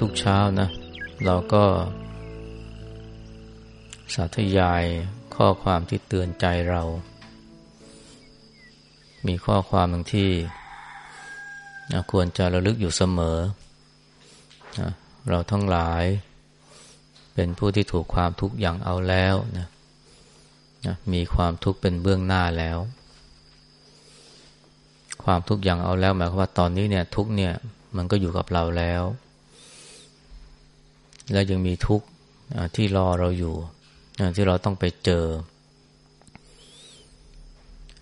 ทุกเช้านะ เราก็ สาธยายข้อความที่เตือนใจเรา มีข้อความบางที่ควรจะระลึกอยู่เสมอ เราทั้งหลาย เป็นผู้ที่ถูกความทุกข์อย่างเอาแล้วนะมีความทุกข์เป็นเบื้องหน้าแล้ว ความทุกข์อย่างเอาแล้วหมายความว่าตอนนี้เนี่ยทุกเนี่ยมันก็อยู่กับเราแล้ว และยังมีทุกข์ที่รอเราอยู่ที่เราต้องไปเจอ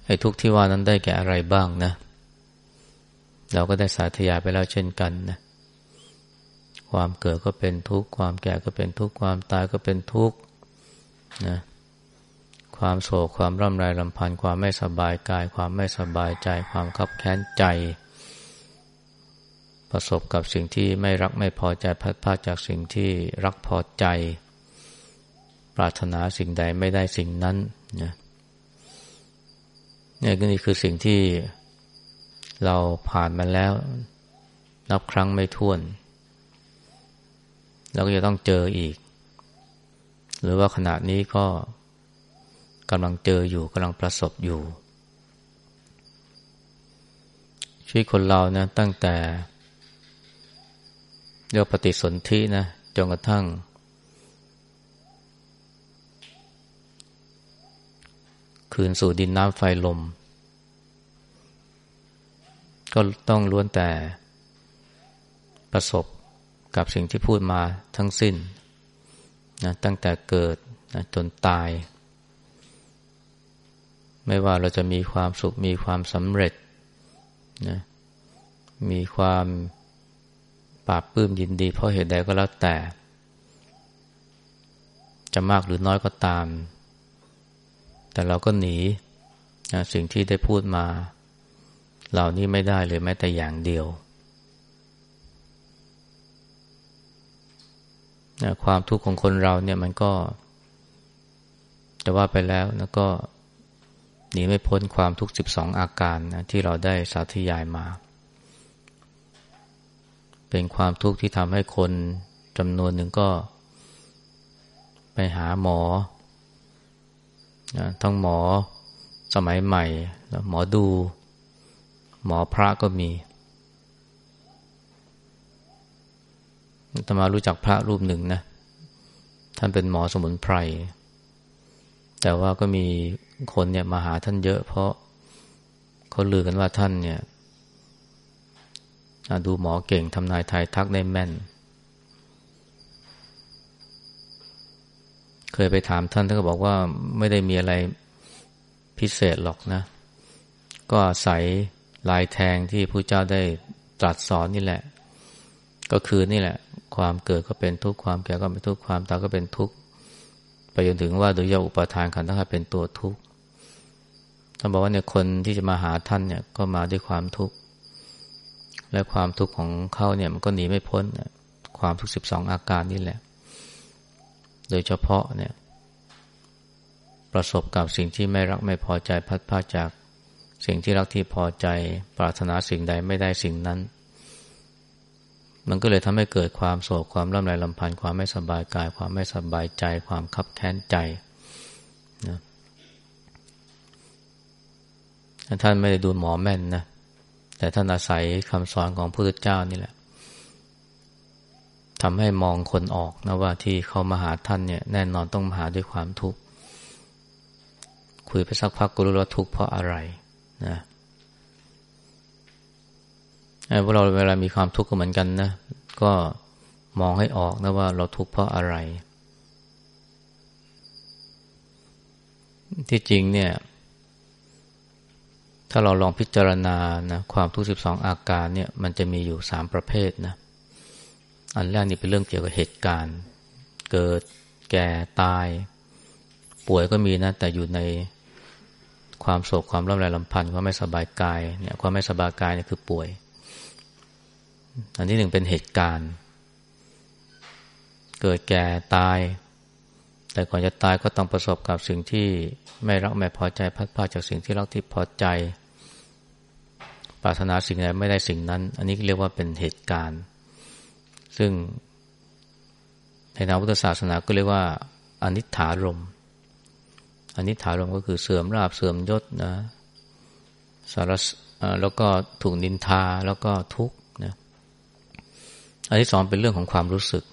ไอ้ทุกข์ที่ว่านั้นได้แก่อะไรบ้างนะ เราก็ได้สาธยายไปแล้วเช่นกันนะความเกิดก็เป็นทุกข์ความแก่ก็เป็นทุกข์ความตายก็เป็นทุกข์นะความโศกความร่ำไรลำพันธ์ความไม่สบายกาย ความไม่สบายใจ ความขับแค้นใจ ประสบกับสิ่งที่ไม่รักไม่พอใจพัดพาจากสิ่งที่รักพอใจ ปรารถนาสิ่งใดไม่ได้สิ่งนั้นนะนี่ก็นี่คือสิ่งที่เราผ่านมาแล้ว นับครั้งไม่ถ้วนเราก็จะต้องเจออีก หรือว่าขณะนี้ก็กำลังเจออยู่กำลังประสบอยู่ชีวิตคนเรานะตั้งแต่ เรียกปฏิสนธินะจนกระทั่ง คืนสู่ดินน้ำไฟลม ก็ต้องล้วนแต่ประสบกับสิ่งที่พูดมาทั้งสิ้นนะตั้งแต่เกิดนะจนตาย ไม่ว่าเราจะมีความสุขมีความสำเร็จนะมีความ ปราบปื้มยินดี เพราะเหตุใดก็แล้วแต่ จะมากหรือน้อยก็ตาม แต่เราก็หนีสิ่งที่ได้พูดมา เหล่านี้ไม่ได้เลยแม้แต่อย่างเดียว ความทุกข์ของคนเราเนี่ยมันก็ จะว่าไปแล้วนะก็หนีไม่พ้นความทุกข์สิบสองอาการนะที่เราได้สาธยายมา เป็นความทุกข์ที่ทำให้คนจำนวนหนึ่งก็ ไปหาหมอนะทั้งหมอสมัยใหม่แล้วหมอดู หมอพระก็มีตมารู้จักพระรูปหนึ่งนะ ท่านเป็นหมอสมุนไพร แต่ว่าก็มีคนเนี่ยมาหาท่านเยอะ เพราะเขาลือกันว่าท่านเนี่ย ดูหมอเก่งทำนายทายทักได้แม่น เคยไปถามท่านท่านก็บอกว่าไม่ได้มีอะไรพิเศษหรอกนะ ก็ใส่ลายแทงที่ผู้เจ้าได้ตรัสสอนนี่แหละ ก็คือนี่แหละ ความเกิดก็เป็นทุกข์ความแก่ก็เป็นทุกข์ความตายก็เป็นทุกข์ไปจนถึงว่าโดยยาอุปทานขันธ์ทั้งห้าเป็นตัวทุกข์ท่านบอกว่าเนี่ยคนที่จะมาหาท่านเนี่ยก็มาด้วยความทุกข์ และความทุกข์ของเขาเนี่ยมันก็หนีไม่พ้นความทุกข์สิบสองอาการนี่แหละ โดยเฉพาะเนี่ย ประสบกับสิ่งที่ไม่รักไม่พอใจพัดพาจาก สิ่งที่รักที่พอใจ ปรารถนาสิ่งใดไม่ได้สิ่งนั้น มันก็เลยทำให้เกิดความโศกความร่ำไรลำพันธ์ความไม่สบายกาย ความไม่สบายใจ ความคับแค้นใจนะท่านไม่ได้ดูหมอแม่นนะ แต่ท่านอาศัยคำสอนของพระพุทธเจ้านี่แหละทำให้มองคนออกนะว่าที่เขามาหาท่านเนี่ยแน่นอนต้องมาหาด้วยความทุกข์ คุยไปสักพักก็รู้ว่าทุกข์เพราะอะไรนะพวกเราเวลามีความทุกข์ก็เหมือนกันนะ ก็มองให้ออกนะว่าเราทุกข์เพราะอะไร ที่จริงเนี่ย ถ้าเราลองพิจารณานะความทุกข์สิบสองอาการเนี่ยมันจะมีอยู่สามประเภทนะอันแรกนี่เป็นเรื่องเกี่ยวกับเหตุการณ์ เกิดแก่ตาย ป่วยก็มีนะ แต่อยู่ในความโศกความร่ำไรลำพันธ์ความไม่สบายกายเนี่ยความไม่สบายกายเนี่ยคือป่วย อันที่หนึ่งเป็นเหตุการณ์ เกิดแก่ตาย แต่ก่อนจะตายก็ต้องประสบกับสิ่งที่ไม่รักไม่พอใจพัดพาจากสิ่งที่รักที่พอใจ ปรารถนาสิ่งใดไม่ได้สิ่งนั้น อันนี้เรียกว่าเป็นเหตุการณ์ ซึ่งในทางพุทธศาสนาก็เรียกว่าอนิถารมอนิถารมก็คือเสื่อมราบเสื่อมยศนะสารแล้วก็ถูกนินทาแล้วก็ทุกข์นะอันที่สองเป็นเรื่องของความรู้สึก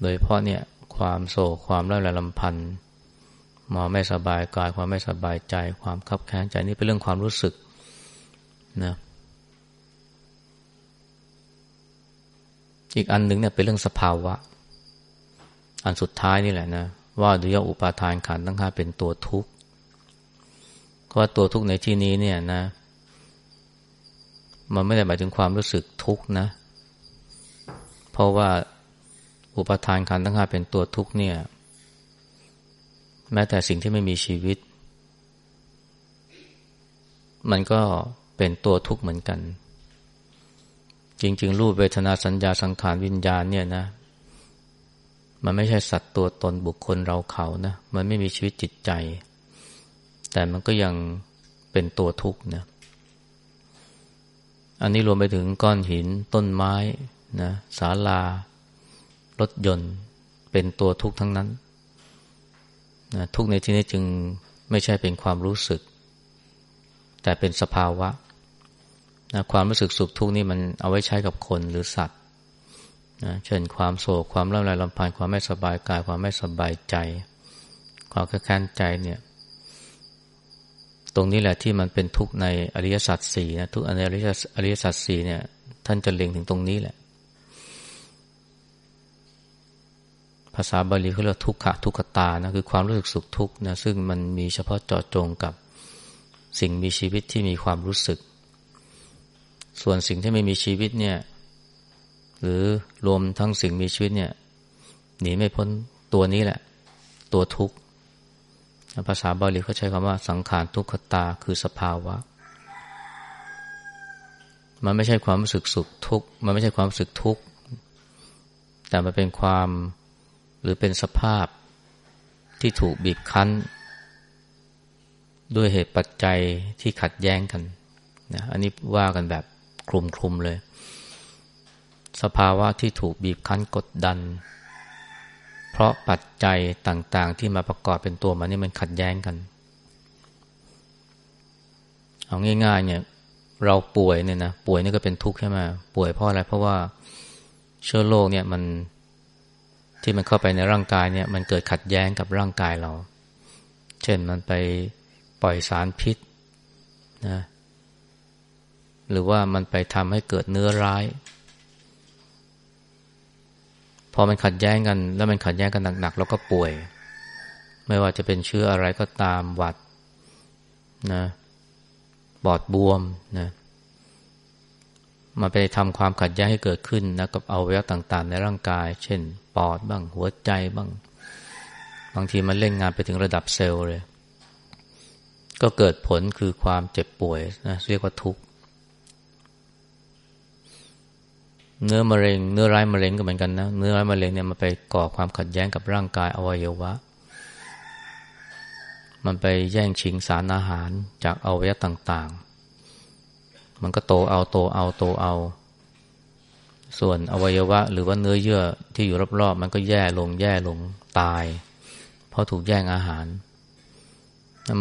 โดยเพราะเนี่ยความโศกความร้ายลำพันธ์มาไม่สบายกายความไม่สบายใจ ความคับแค้นใจนี่เป็นเรื่องความรู้สึก นะอีกอันหนึ่งเนี่ยเป็นเรื่องสภาวะ อันสุดท้ายนี่แหละนะ ว่าดุยอุปาทานขันทั้งห้าเป็นตัวทุกข์ก็ว่าตัวทุกข์ในที่นี้เนี่ยนะ มันไม่ได้หมายถึงความรู้สึกทุกข์นะ เพราะว่าอุปทานขันทั้งห้าเป็นตัวทุกข์เนี่ย แม้แต่สิ่งที่ไม่มีชีวิต มันก็ เป็นตัวทุกข์เหมือนกัน จริง ๆ รูปเวทนาสัญญาสังขารวิญญาณเนี่ยนะ มันไม่ใช่สัตว์ตัวตนบุคคลเราเขานะ มันไม่มีชีวิตจิตใจ แต่มันก็ยังเป็นตัวทุกข์นะ อันนี้รวมไปถึงก้อนหินต้นไม้นะศาลารถยนต์เป็นตัวทุกข์ทั้งนั้นนะทุกข์ในที่นี้จึงไม่ใช่เป็นความรู้สึก แต่เป็นสภาวะ นะความรู้สึกสุขทุกข์นี่มันเอาไว้ใช้กับคนหรือสัตว์นะเช่นความโศกความร่ำไรลำพันความไม่สบายกาย ความไม่สบายใจ ความแค้นใจเนี่ย ตรงนี้แหละที่มันเป็นทุกข์ในอริยสัจสี่นะทุกในอริยสัจสี่เนี่ย ท่านจะเล็งถึงตรงนี้แหละ ภาษาบาลีเขาเรียกทุกขะทุกขตานะคือความรู้สึกสุขทุกข์นะซึ่งมันมีเฉพาะเจาะจงกับสิ่งมีชีวิตที่มีความรู้สึก ส่วนสิ่งที่ไม่มีชีวิตเนี่ย หรือรวมทั้งสิ่งมีชีวิตเนี่ยหนีไม่พ้นตัวนี้แหละ ตัวทุกข์ภาษาบาลีเขาใช้คำว่าสังขารทุกขตาคือสภาวะ มันไม่ใช่ความรู้สึกสุขทุกข์มันไม่ใช่ความรู้สึกทุกข์แต่มันเป็นความหรือเป็นสภาพที่ถูกบีบคั้น ด้วยเหตุปัจจัยที่ขัดแย้งกันนะอันนี้ว่ากันแบบ คลุมคลุมเลย สภาวะที่ถูกบีบคั้นกดดัน เพราะปัจจัยต่างๆ ที่มาประกอบเป็นตัวมันนี่มันขัดแย้งกัน เอาง่าย ๆ เนี่ย เราป่วยเนี่ยนะป่วยนี่ก็เป็นทุกข์ใช่ไหมป่วยเพราะอะไรเพราะว่าเชื้อโรคเนี่ยมันที่มันเข้าไปในร่างกายเนี่ย มันเกิดขัดแย้งกับร่างกายเรา เช่นมันไปปล่อยสารพิษนะ หรือว่ามันไปทำให้เกิดเนื้อร้าย พอมันขัดแย้งกัน แล้วมันขัดแย้งกันหนักๆเราก็ป่วย ไม่ว่าจะเป็นเชื้ออะไรก็ตามหวัดนะบอดบวมนะมาไปทำความขัดแย้งให้เกิดขึ้นนะกับเอาแววต่างๆ ในร่างกาย เช่น ปอดบ้างหัวใจบ้าง บางทีมันเล่นงานไปถึงระดับเซลล์เลย ก็เกิดผลคือความเจ็บป่วยนะเรียกว่าทุกข์ เนื้อมะเร็ง เนื้อร้ายมะเร็งก็เหมือนกันนะ เนื้อร้ายมะเร็งเนี่ยมันไปก่อความขัดแย้งกับร่างกายอวัยวะ มันไปแย่งชิงสารอาหารจากอวัยวะต่าง ๆ มันก็โตเอาโตเอาโตเอา ส่วนอวัยวะ หรือว่าเนื้อเยื่อที่อยู่รอบๆมันก็แย่ลงแย่ลงตาย เพราะถูกแย่งอาหาร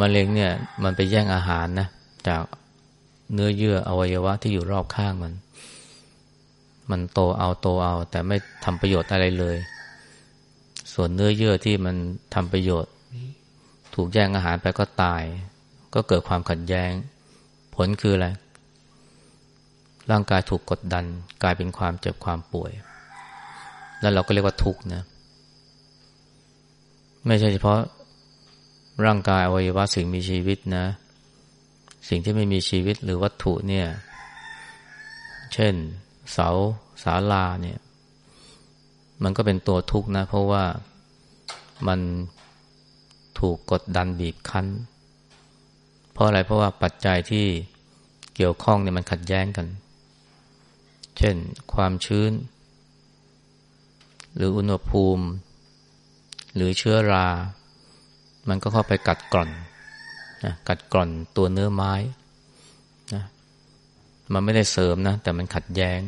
มะเร็งเนี่ยมันไปแย่งอาหารนะจากเนื้อเยื่ออวัยวะที่อยู่รอบข้างมัน มันโตเอาโตเอา แต่ไม่ทำประโยชน์อะไรเลย ส่วนเนื้อเยื่อที่มันทำประโยชน์ ถูกแย่งอาหารไปก็ตาย ก็เกิดความขัดแย้ง ผลคืออะไร ร่างกายถูกกดดัน กลายเป็นความเจ็บความป่วย แล้วเราก็เรียกว่าทุกข์นะ ไม่ใช่เฉพาะร่างกายอวัยวะสิ่งมีชีวิตนะ สิ่งที่ไม่มีชีวิตหรือวัตถุเนี่ย เช่น เสาศาลาเนี่ย มันก็เป็นตัวทุกข์นะ เพราะว่ามันถูกกดดันบีบคั้น เพราะอะไรเพราะว่าปัจจัยที่เกี่ยวข้องเนี่ยมันขัดแย้งกัน เช่น ความชื้น หรืออุณหภูมิ หรือเชื้อรา มันก็เข้าไปกัดกร่อนนะกัดกร่อนตัวเนื้อไม้ มันไม่ได้เสริมนะ แต่มันขัดแย้ง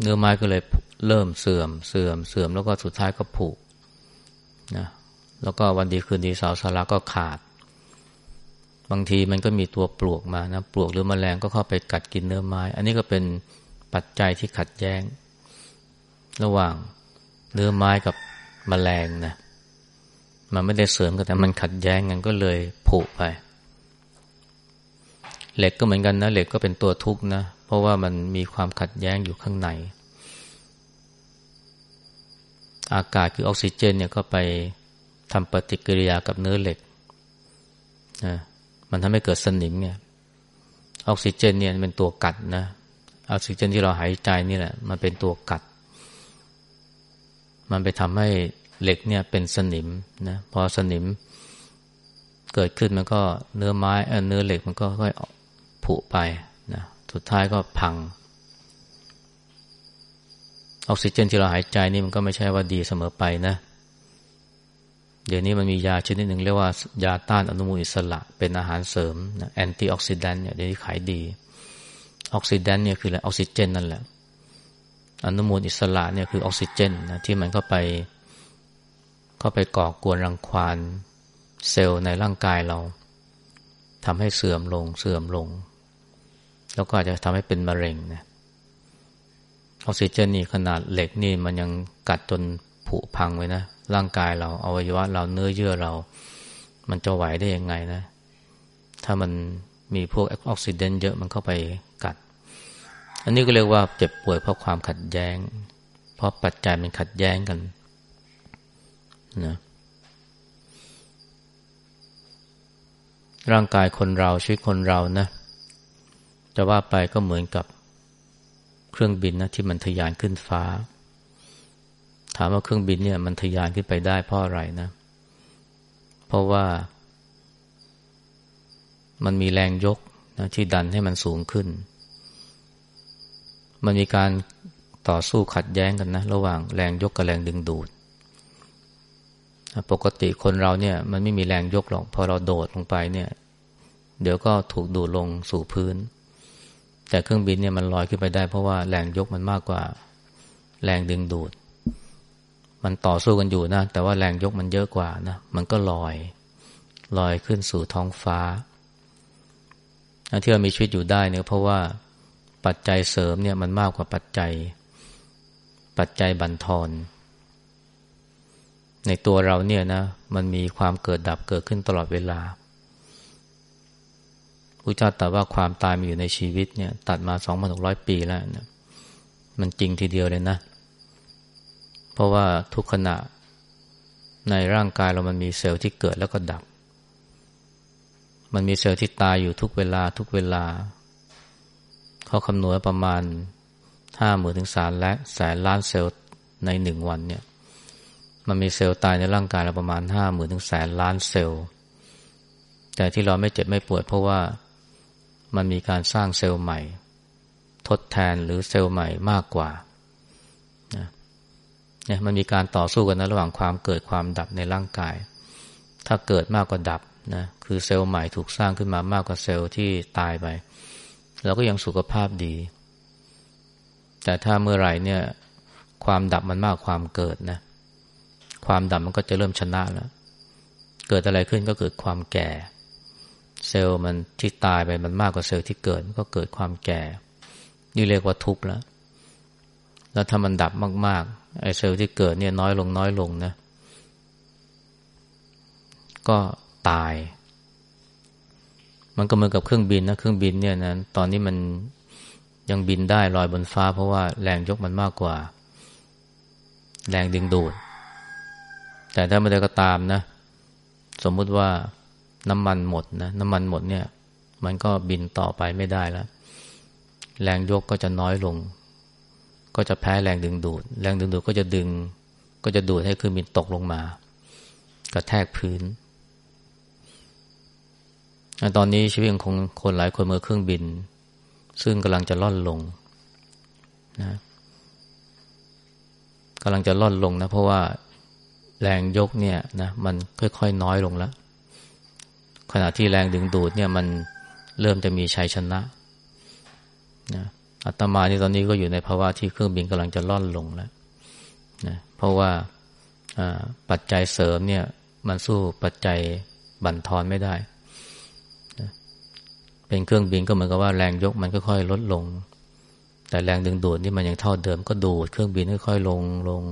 เนื้อไม้ก็เลยเริ่มเสื่อมเสื่อมเสื่อมแล้วก็สุดท้ายก็ผุนะแล้วก็วันดีคืนดีเสาสาราก็ขาด บางทีมันก็มีตัวปลวกมานะ ปลวกหรือมแมลงก็เข้าไปกัดกินเนื้อไม้ อันนี้ก็เป็นปัจจัยที่ขัดแย้ง ระหว่างเนื้อไม้กับมแมลงนะมันไม่ได้เสริมกันแต่มันขัดแย้งกันก็เลยผุไป เหล็กก็เหมือนกันนะเหล็กก็เป็นตัวทุกข์นะ เพราะว่ามันมีความขัดแย้งอยู่ข้างใน อากาศคือออกซิเจนเนี่ยก็ไปทำปฏิกิริยากับเนื้อเหล็กนะมันทำให้เกิดสนิมเนี่ย ออกซิเจนเนี่ยเป็นตัวกัดนะออกซิเจนที่เราหายใจนี่แหละ มันเป็นตัวกัด มันไปทำให้เหล็กเนี่ยเป็นสนิมนะพอสนิม เกิดขึ้นมันก็เนื้อไม้เนื้อเหล็กมันก็ค่อย ผุไปนะสุดท้ายก็พัง ออกซิเจนที่เราหายใจนี่มันก็ไม่ใช่ว่าดีเสมอไปนะ เดี๋ยวนี้มันมียาชนิดหนึ่งเรียกว่ายาต้านอนุมูลอิสระ เป็นอาหารเสริมนะ antioxidant เนี่ยเดี๋ยวนี้ขายดี oxidant เนี่ยคืออะไรออกซิเจนนั่นแหละ อนุมูลอิสระเนี่ยคือออกซิเจนนะที่มันเข้าไปเข้าไปก่อกวนรังควานเซลล์ในร่างกายเราทำให้เสื่อมลงเสื่อมลง แล้วก็อาจจะทำให้เป็นมะเร็งนะออกซิเจนนี่ขนาดเหล็กนี่มันยังกัดจนผุพังไว้นะ ร่างกายเราอวัยวะ เราเนื้อเยื่อเรา มันจะไหวได้ยังไงนะ ถ้ามันมีพวกออกซิเดนเยอะมันเข้าไปกัด อันนี้ก็เรียกว่าเจ็บป่วยเพราะความขัดแย้ง เพราะปัจจัยมันขัดแย้งกันนะร่างกายคนเราชีวิตคนเรานะ จะว่าไปก็เหมือนกับเครื่องบินนะที่มันทะยานขึ้นฟ้า ถามว่าเครื่องบินเนี่ย มันทะยานขึ้นไปได้เพราะอะไรนะ เพราะว่า มันมีแรงยกนะที่ดันให้มันสูงขึ้น มันมีการต่อสู้ขัดแย้งกันนะ ระหว่างแรงยกกับแรงดึงดูด ปกติคนเราเนี่ย มันไม่มีแรงยกหรอก พอเราโดดลงไปเนี่ย เดี๋ยวก็ถูกดูดลงสู่พื้น แต่เครื่องบินเนี่ยมันลอยขึ้นไปได้ เพราะว่าแรงยกมันมากกว่าแรงดึงดูด มันต่อสู้กันอยู่นะ แต่ว่าแรงยกมันเยอะกว่านะ มันก็ลอย ลอยขึ้นสู่ท้องฟ้าที่เรามีชีวิตอยู่ได้เนี่ยเพราะว่าปัจจัยเสริมเนี่ยมันมากกว่าปัจจัย ปัจจัยบันทอนในตัวเราเนี่ยนะ มันมีความเกิดดับเกิดขึ้นตลอดเวลา พระเจ้าตรัสว่าความตายมีอยู่ในชีวิตเนี่ย ตัดมาสองพันหกร้อยปีแล้วนะมันจริงทีเดียวเลยนะ เพราะว่าทุกขณะในร่างกายเรามันมีเซลล์ที่เกิดแล้วก็ดับ มันมีเซลล์ที่ตายอยู่ทุกเวลาทุกเวลา เขาคำนวณประมาณห้าหมื่นถึงสามและแสนล้านเซลล์ในหนึ่งวันเนี่ย มันมีเซลล์ตายในร่างกายเราประมาณห้าหมื่นถึงแสนล้านเซลล์ แต่ที่เราไม่เจ็บไม่ปวดเพราะว่า มันมีการสร้างเซลล์ใหม่ ทดแทนหรือเซลล์ใหม่มากกว่าเนี่ยมันมีการต่อสู้กันนะระหว่างความเกิดความดับในร่างกาย ถ้าเกิดมากกว่าดับนะคือเซลล์ใหม่ถูกสร้างขึ้นมามากกว่าเซลล์ที่ตายไปเราก็ยังสุขภาพดี แต่ถ้าเมื่อไหร่เนี่ย ความดับมันมากความเกิดนะ ความดับมันก็จะเริ่มชนะแล้ว เกิดอะไรขึ้นก็เกิดความแก่ เซลล์มันที่ตายไปมันมากกว่าเซลล์ที่เกิดก็เกิดความแก่ นี่เรียกว่าทุกข์แล้ว แล้วถ้ามันดับมากๆไอ้เซลล์ที่เกิดเนี่ยน้อยลงน้อยลงนะ ก็ตาย มันก็เหมือนกับเครื่องบินนะเครื่องบินเนี่ยนะตอนนี้มันยังบินได้ลอยบนฟ้า เพราะว่าแรงยกมันมากกว่า แรงดึงดูด แต่ถ้าไม่ได้ก็ตามนะ สมมุติว่า น้ำมันหมดนะน้ำมันหมดเนี่ย มันก็บินต่อไปไม่ได้แล้ว แรงยกก็จะน้อยลง ก็จะแพ้แรงดึงดูด แรงดึงดูดก็จะดึง ก็จะดูดให้เครื่องบินตกลงมา กระแทกพื้นตอนนี้ชีวิตของคนหลายคนเมื่อเครื่องบิน ซึ่งกำลังจะล่อนลงนะกำลังจะล่อนลงนะ เพราะว่าแรงยกเนี่ยนะมันค่อยๆน้อยลงแล้ว ขณะที่แรงดึงดูดเนี่ยมันเริ่มจะมีชัยชนะนะอาตมานี่ตอนนี้ก็อยู่ในภาวะที่เครื่องบินกำลังจะล่อนลงแล้วนะเพราะว่าปัจจัยเสริมเนี่ย มันสู้ปัจจัยบั่นทอนไม่ได้นะเป็นเครื่องบินก็เหมือนกับว่าแรงยกมันค่อยๆลดลง แต่แรงดึงดูดนี่มันยังเท่าเดิมก็ดูดเครื่องบินค่อยๆลงลง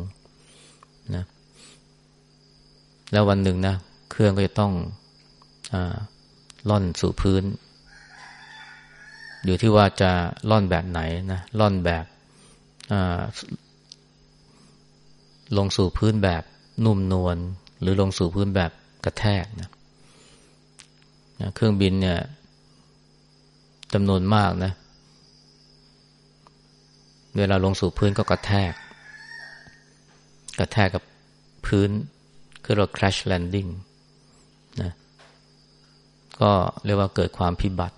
นะแล้ววันหนึ่งนะเครื่องก็จะต้อง ล่อนสู่พื้น อยู่ที่ว่าจะล่อนแบบไหนนะล่อนแบบลงสู่พื้นแบบนุ่มนวลหรือลงสู่พื้นแบบกระแทกนะเครื่องบินเนี่ยจำนวนมากนะ เวลาลงสู่พื้นก็กระแทก กระแทกกับพื้นคือเรา crash landing นะ ก็เรียกว่าเกิดความพิบัติ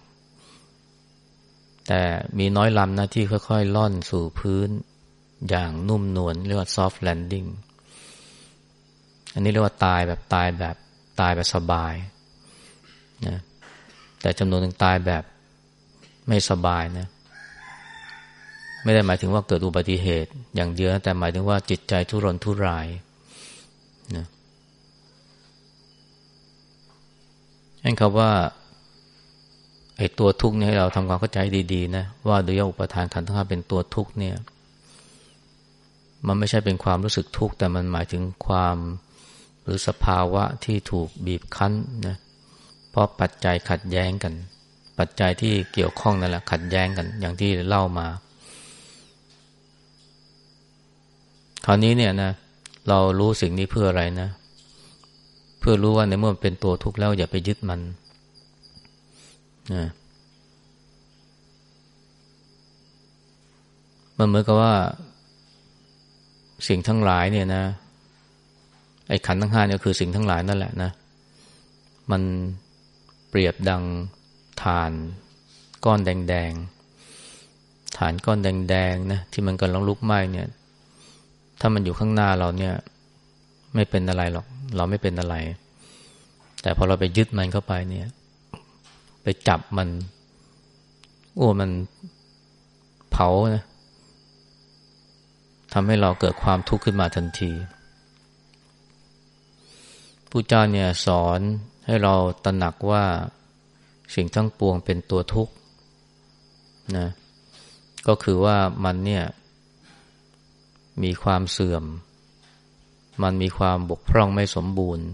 แต่มีน้อยลำนะที่ค่อยๆ ล่อนสู่พื้นอย่างนุ่มนวลเรียกว่า soft landing อันนี้เรียกว่าตายแบบตายแบบตายแบบสบายนะแต่จำนวนหนึ่งตายแบบไม่สบายนะไม่ได้หมายถึงว่าเกิดอุบัติเหตุ อย่างเดียวแต่หมายถึงว่าจิตใจทุรนทุรายนะ นั่นคำว่าไอ้ตัวทุกข์เนี่ยให้เราทำความเข้าใจดีๆนะว่าโดยอุปทานขันธ์ทั้งห้าเป็นตัวทุกข์เนี่ย มันไม่ใช่เป็นความรู้สึกทุกข์แต่มันหมายถึงความหรือสภาวะที่ถูกบีบคั้นนะเพราะปัจจัยขัดแย้งกัน ปัจจัยที่เกี่ยวข้องนั่นแหละขัดแย้งกัน อย่างที่เล่ามา คราวนี้เนี่ยนะเรารู้สิ่งนี้เพื่ออะไรนะเพื่อรู้ว่าในเมื่อมันเป็นตัวทุกข์แล้วอย่าไปยึดมันนะมันเหมือนกับว่า สิ่งทั้งหลายเนี่ยนะ ไอ้ขันทั้งห้าเนี่ยคือสิ่งทั้งหลายนั่นแหละนะ มันเปรียบดังฐานก้อนแดงๆฐานก้อนแดงๆนะที่มันกำลังลุกไหม้เนี่ย ถ้ามันอยู่ข้างหน้าเราเนี่ย ไม่เป็นอะไรหรอก เราไม่เป็นอะไร แต่พอเราไปยึดมันเข้าไปเนี่ย ไปจับมันโอ้มันเผานะทำให้เราเกิดความทุกข์ขึ้นมาทันทีผู้เจ้าเนี่ยสอนให้เราตระหนักว่าสิ่งทั้งปวงเป็นตัวทุกข์นะก็คือว่ามันเนี่ย มีความเสื่อม มันมีความบกพร่องไม่สมบูรณ์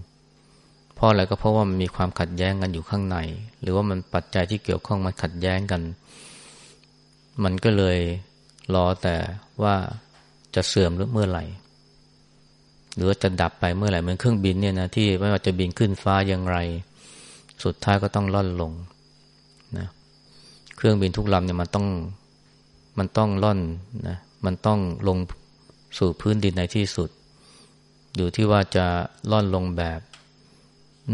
เพราะอะไรก็เพราะว่ามันมีความขัดแย้งกันอยู่ข้างใน หรือว่ามันปัจจัยที่เกี่ยวข้องมันขัดแย้งกัน มันก็เลยรอแต่ว่าจะเสื่อมหรือเมื่อไหร่ หรือจะดับไปเมื่อไหร่เหมือนเครื่องบินเนี่ยนะที่ไม่ว่าจะบินขึ้นฟ้าอย่างไร สุดท้ายก็ต้องล่อนลงนะเครื่องบินทุกลำเนี่ยมันต้องมันต้องล่อนนะมันต้องลงสู่พื้นดินในที่สุด อยู่ที่ว่าจะล่อนลงแบบ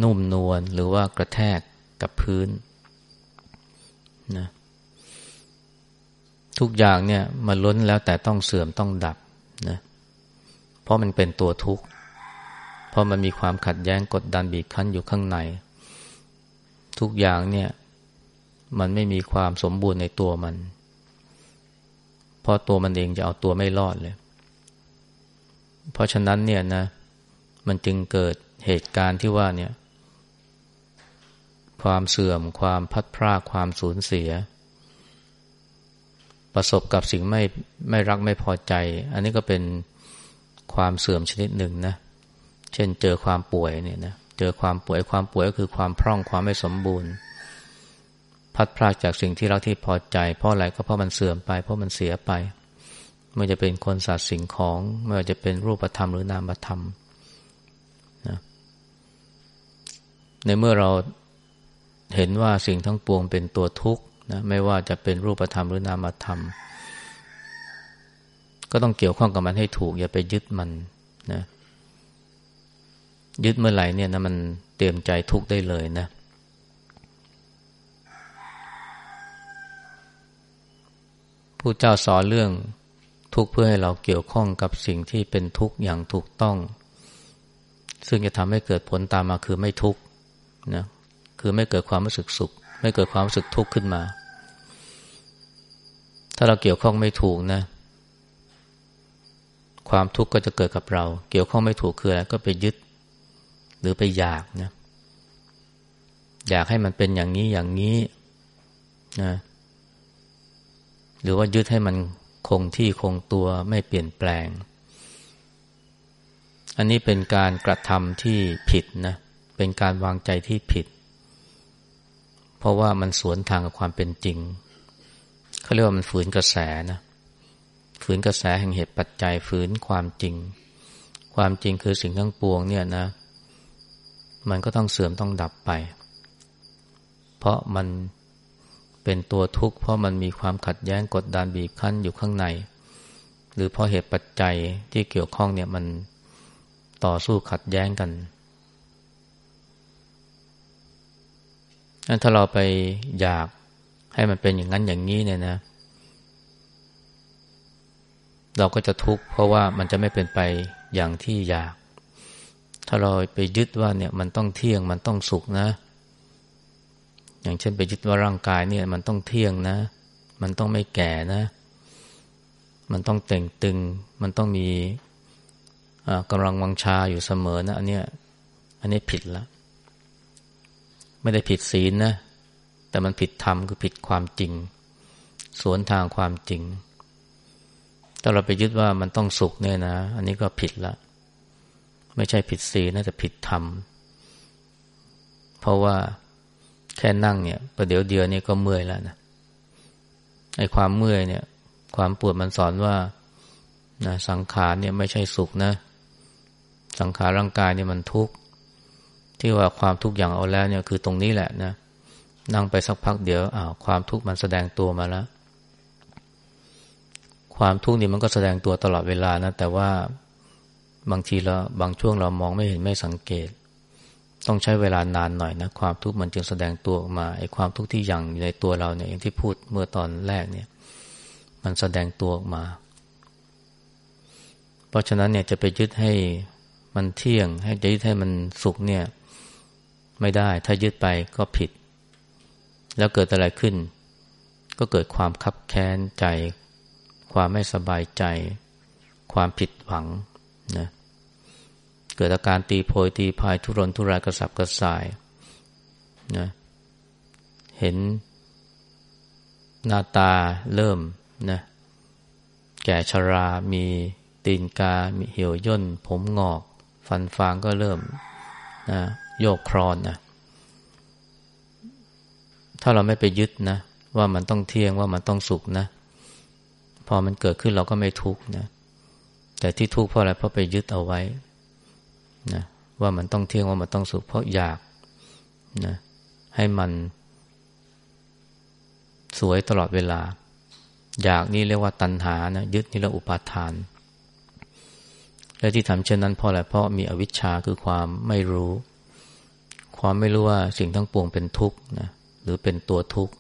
นุ่มนวลหรือว่ากระแทกกับพื้นนะทุกอย่างเนี่ยมันล้นแล้วแต่ต้องเสื่อมต้องดับนะเพราะมันเป็นตัวทุกข์ เพราะมันมีความขัดแย้งกดดันบีบคั้นอยู่ข้างใน ทุกอย่างเนี่ยมันไม่มีความสมบูรณ์ในตัวมัน เพราะตัวมันเองจะเอาตัวไม่รอดเลย เพราะฉะนั้นเนี่ยนะ มันจึงเกิดเหตุการณ์ที่ว่าเนี่ย ความเสื่อมความพัดพรากความสูญเสีย ประสบกับสิ่งไม่ไม่รักไม่พอใจ อันนี้ก็เป็นความเสื่อมชนิดหนึ่งนะ เช่นเจอความป่วยเนี่ยนะเจอความป่วยความป่วยก็คือความพร่องความไม่สมบูรณ์ พัดพลาดจากสิ่งที่เราที่พอใจ เพราะอะไรก็เพราะมันเสื่อมไป เพราะมันเสียไป ไม่จะเป็นคนสัตว์สิ่งของ ไม่ว่าจะเป็นรูปธรรมหรือนามธรรมนะในเมื่อเราเห็นว่าสิ่งทั้งปวงเป็นตัวทุกข์นะไม่ว่าจะเป็นรูปธรรมหรือนามธรรม ก็ต้องเกี่ยวข้องกับมันให้ถูก อย่าไปยึดมันนะยึดเมื่อไหร่เนี่ยนะมันเตรียมใจทุกข์ได้เลยนะผู้เจ้าสอนเรื่อง ทุกข์เพื่อให้เราเกี่ยวข้องกับสิ่งที่เป็นทุกข์อย่างถูกต้อง ซึ่งจะทำให้เกิดผลตามมาคือไม่ทุกข์นะคือไม่เกิดความรู้สึกสุข ไม่เกิดความรู้สึกทุกข์ขึ้นมา ถ้าเราเกี่ยวข้องไม่ถูกนะ ความทุกข์ก็จะเกิดกับเรา เกี่ยวข้องไม่ถูกคืออะไรก็ไปยึด หรือไปอยากนะอยากให้มันเป็นอย่างนี้อย่างนี้นะหรือว่ายึดให้มัน คงที่คงตัวไม่เปลี่ยนแปลง อันนี้เป็นการกระทำที่ผิดนะ เป็นการวางใจที่ผิด เพราะว่ามันสวนทางกับความเป็นจริง เขาเรียกว่ามันฝืนกระแสนะ ฝืนกระแสแห่งเหตุปัจจัยฝืนความจริง ความจริงคือสิ่งทั้งปวงเนี่ยนะ มันก็ต้องเสื่อมต้องดับไป เพราะมัน เป็นตัวทุกข์เพราะมันมีความขัดแย้งกดดันบีบคั้นอยู่ข้างใน หรือเพราะเหตุปัจจัยที่เกี่ยวข้องเนี่ยมันต่อสู้ขัดแย้งกันถ้าเราไปอยากให้มันเป็นอย่างนั้นอย่างนี้เนี่ยนะ เราก็จะทุกข์เพราะว่ามันจะไม่เป็นไปอย่างที่อยาก ถ้าเราไปยึดว่าเนี่ยมันต้องเที่ยงมันต้องสุขนะ อย่างเช่นไปยึดว่าร่างกายเนี่ย มันต้องเที่ยงนะ มันต้องไม่แก่นะ มันต้องเต่งตึง มันต้องมีกำลังวังชาอยู่เสมอนะ อันเนี้ยอันนี้ผิดล้วไม่ได้ผิดศีลนะ แต่มันผิดธรรมคือผิดความจริง สวนทางความจริง ถ้าเราไปยึดว่ามันต้องสุขเนี่ยนะ อันนี้ก็ผิดละ ไม่ใช่ผิดศีลนะแต่ผิดธรรม เพราะว่า แค่นั่งเนี่ยประเดี๋ยวเดียวนี่ก็เมื่อยแล้วนะไอ้ความเมื่อยเนี่ย ความปวดมันสอนว่านะสังขารเนี่ยไม่ใช่สุขนะ สังขารร่างกายเนี่ยมันทุกข์ที่ว่าความทุกข์อย่างเอาแล้วเนี่ยคือตรงนี้แหละนะนั่งไปสักพักเดี๋ยวอ้าวความทุกข์มันแสดงตัวมาแล้ว ความทุกข์นี่มันก็แสดงตัวตลอดเวลานะแต่ว่าบางทีเราบางช่วงเรามองไม่เห็นไม่สังเกต ต้องใช้เวลานานหน่อยนะความทุกข์มันจึงแสดงตัวออกมาไอ้ความทุกข์ที่ยังอยู่ในตัวเราเนี่ยอย่างที่พูดเมื่อตอนแรกเนี่ย มันแสดงตัวออกมา เพราะฉะนั้นเนี่ยจะไปยึดให้มันเที่ยง ให้จะยึดให้มันสุขเนี่ย ไม่ได้ ถ้ายึดไปก็ผิด แล้วเกิดอะไรขึ้น ก็เกิดความคับแค้นใจ ความไม่สบายใจ ความผิดหวังนะ เกิดอาการตีโพยตีพายทุรนทุรายกระสับกระส่ายนะเห็นหน้าตาเริ่มนะแก่ชรา มีตีนกา มีเหี่ยวย่น ผมงอก ฟันฟางก็เริ่มนะโยกครอนนะถ้าเราไม่ไปยึดนะ ว่ามันต้องเที่ยงว่ามันต้องสุขนะ พอมันเกิดขึ้นเราก็ไม่ทุกข์นะ แต่ที่ทุกข์เพราะอะไรเพราะไปยึดเอาไว้ นะว่ามันต้องเที่ยงว่ามันต้องสุขเพราะอยากนะให้มันสวยตลอดเวลา อยากนี่เรียกว่าตัณหานะยึดนี่เรียกอุปาทาน และที่ทำเช่นนั้นเพราะอะไรเพราะมีอวิชชาคือความไม่รู้ ความไม่รู้ว่าสิ่งทั้งปวงเป็นทุกข์นะหรือเป็นตัวทุกข์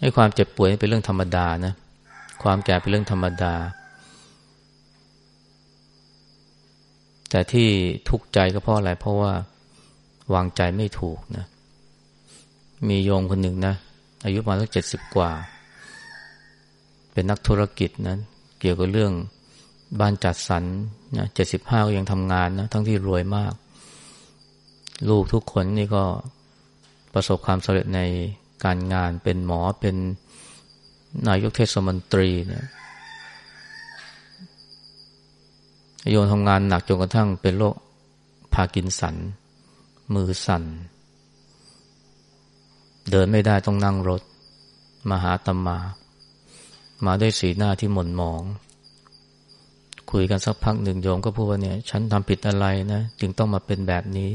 ให้ความเจ็บป่วยเป็นเรื่องธรรมดานะความแก่เป็นเรื่องธรรมดา แต่ที่ทุกข์ใจก็เพราะอะไร เพราะว่าวางใจไม่ถูกนะ มีโยมคนหนึ่งนะ อายุประมาณสักเจ็ดสิบกว่า เป็นนักธุรกิจนะเกี่ยวกับเรื่องบ้านจัดสรรนะเจ็ดสิบห้าก็ยังทำงานนะ ทั้งที่รวยมาก ลูกทุกคนนี่ก็ประสบความสำเร็จในการงานเป็นหมอเป็นนายกเทศมนตรีเนี่ย โยมทำงานหนักจนกระทั่งเป็นโรคพากินสัน มือสั่น เดินไม่ได้ต้องนั่งรถ มาหาตมา มาด้วยสีหน้าที่หม่นหมอง คุยกันสักพักหนึ่งโยมก็พูดว่าเนี่ย ฉันทำผิดอะไรนะ จึงต้องมาเป็นแบบนี้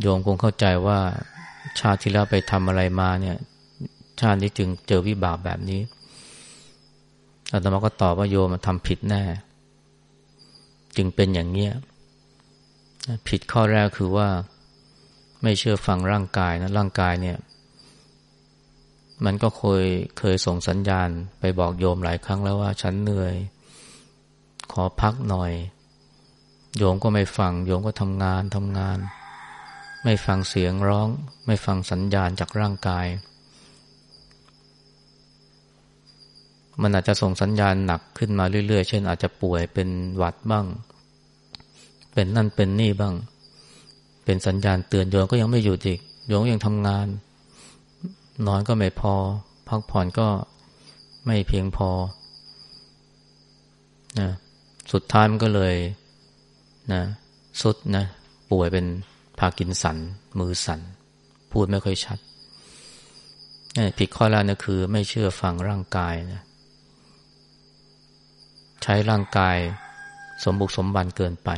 โยมคงเข้าใจว่าชาติที่แล้วไปทำอะไรมาเนี่ย ชาตินี้จึงเจอวิบากแบบนี้ อาตมาก็ตอบว่าโยมทำผิดแน่ จึงเป็นอย่างเนี้ยผิดข้อแรกคือว่า ไม่เชื่อฟังร่างกายนะร่างกายเนี่ย มันก็เคยเคยส่งสัญญาณไปบอกโยมหลายครั้งแล้วว่า ฉันเหนื่อย ขอพักหน่อย โยมก็ไม่ฟัง โยมก็ทำงานทำงาน ไม่ฟังเสียงร้อง ไม่ฟังสัญญาณจากร่างกาย มันอาจจะส่งสัญญาณหนักขึ้นมาเรื่อยๆ เช่น อาจจะป่วยเป็นหวัดบ้าง เป็นนั่นเป็นนี่บ้าง เป็นสัญญาณเตือนโยมก็ยังไม่หยุดอีกโยมยังทำงาน นอนก็ไม่พอ พักผ่อนก็ไม่เพียงพอนะสุดท้ายมันก็เลยนะสุดนะป่วยเป็นพากินสัน มือสัน พูดไม่ค่อยชัดนี่ผิดข้อแรกนะคือ ไม่เชื่อฟังร่างกายนะ ใช้ร่างกายสมบุกสมบันเกินไป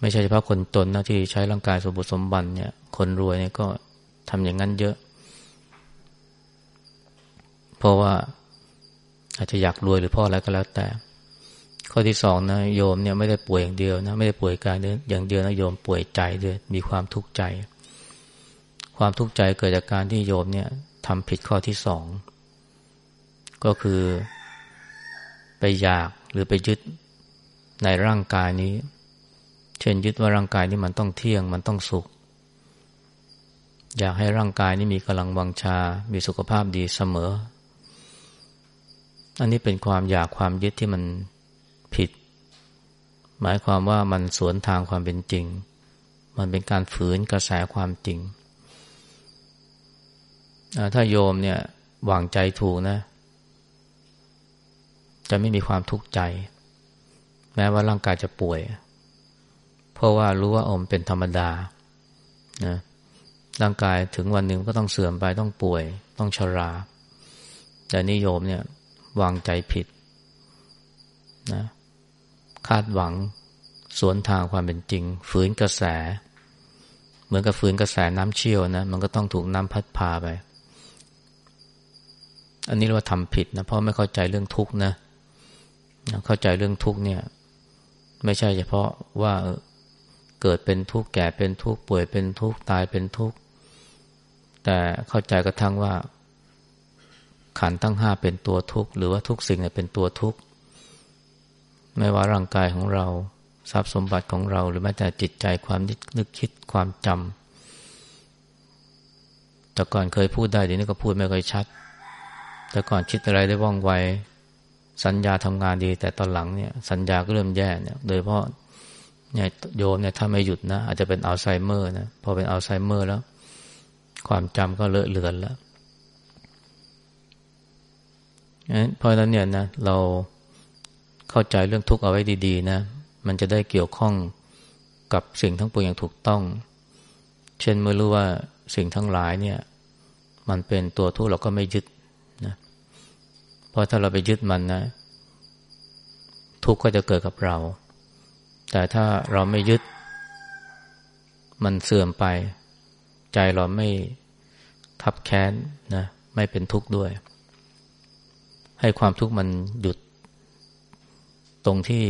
ไม่ใช่เฉพาะคนจนนะที่ใช้ร่างกายสมบุกสมบันเนี่ย คนรวยเนี่ยก็ทำอย่างนั้นเยอะ เพราะว่าอาจจะอยากรวยหรือเพราะอะไรก็แล้วแต่ ข้อที่สองนะโยมเนี่ยไม่ได้ป่วยอย่างเดียวนะไม่ได้ป่วยกายอย่างเดียวนะโยมป่วยใจด้วยมีความทุกข์ใจ ความทุกข์ใจเกิดจากการที่โยมเนี่ยทำผิดข้อที่สองก็คือ ไปอยากหรือไปยึดในร่างกายนี้ เช่นยึดว่าร่างกายนี้มันต้องเที่ยงมันต้องสุข อยากให้ร่างกายนี้มีกำลังวังชา มีสุขภาพดีเสมอ อันนี้เป็นความอยากความยึดที่มันผิด หมายความว่ามันสวนทางความเป็นจริง มันเป็นการฝืนกระแสความจริง ถ้าโยมเนี่ยวางใจถูกนะ จะไม่มีความทุกข์ใจ แม้ว่าร่างกายจะป่วย เพราะว่ารู้ว่าอมเป็นธรรมดานะร่างกายถึงวันหนึ่งก็ต้องเสื่อมไปต้องป่วย ต้องชรา แต่นิยมเนี่ยวางใจผิดนะคาดหวังสวนทางความเป็นจริง ฝืนกระแส เหมือนกับฝืนกระแสน้ำเชี่ยวนะมันก็ต้องถูกน้ำพัดพาไป อันนี้เราทำผิดนะเพราะไม่เข้าใจเรื่องทุกข์นะ เข้าใจเรื่องทุกข์เนี่ย ไม่ใช่เฉพาะว่าเกิดเป็นทุกข์แก่เป็นทุกข์ป่วยเป็นทุกข์ตายเป็นทุกข์แต่เข้าใจกระทั่งว่า ขันตั้งห้าเป็นตัวทุกข์หรือว่าทุกสิ่งเนี่ยเป็นตัวทุกข์ไม่ว่าร่างกายของเราทรัพย์สมบัติของเราหรือแม้แต่จิตใจความนึกคิดความจำแต่ก่อนเคยพูดได้เดี๋ยวนี้ก็พูดไม่ค่อยชัด แต่ก่อนคิดอะไรได้ว่องไว สัญญาทำงานดี แต่ตอนหลังเนี่ย สัญญาก็เริ่มแย่เนี่ย โดยเพราะเนี่ยโยมเนี่ยถ้าไม่หยุดนะ อาจจะเป็นอัลไซเมอร์นะพอเป็นอัลไซเมอร์แล้ว ความจำก็เลอะเลือนแล้วเพราะฉะนั้นเนี่ยนะเราเข้าใจเรื่องทุกข์เอาไว้ดี ๆ นะ มันจะได้เกี่ยวข้องกับสิ่งทั้งปวงอย่างถูกต้อง เช่นเมื่อรู้ว่าสิ่งทั้งหลายเนี่ย มันเป็นตัวทุกข์เราก็ไม่ยึด ราะถ้าเราไปยึดมันนะ ทุกข์ก็จะเกิดกับเรา แต่ถ้าเราไม่ยึด มันเสื่อมไป ใจเราไม่ทับแค้นนะไม่เป็นทุกข์ด้วย ให้ความทุกข์มันหยุด ตรงที่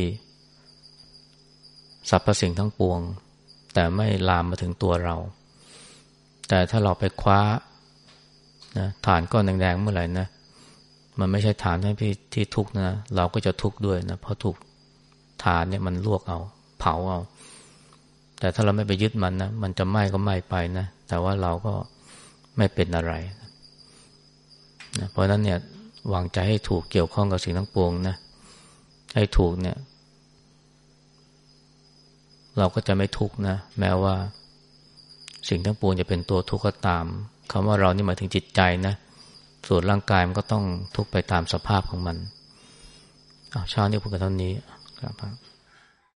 สรรพสิ่งทั้งปวง แต่ไม่ลามมาถึงตัวเรา แต่ถ้าเราไปคว้านะฐานก้อนแดงๆเมื่อไหร่นะ มันไม่ใช่ฐานที่ที่ทุกนะเราก็จะทุกข์ด้วยนะเพราะถูกฐานเนี่ยมันลวกเอา เผาเอา แต่ถ้าเราไม่ไปยึดมันนะมันจะไหม้ก็ไหม้ไปนะแต่ว่าเราก็ไม่เป็นอะไรนะเพราะฉะนั้นเนี่ยวางใจให้ถูกเกี่ยวข้องกับสิ่งทั้งปวงนะให้ถูกเนี่ย เราก็จะไม่ทุกข์นะแม้ว่า สิ่งทั้งปวงจะเป็นตัวทุกข์ก็ตามคำว่าเรานี่หมายถึงจิตใจนะ ส่วนร่างกายมันก็ต้องทุกข์ไปตามสภาพของมันอาเช้านี้พูดกันเท่านี้ครับ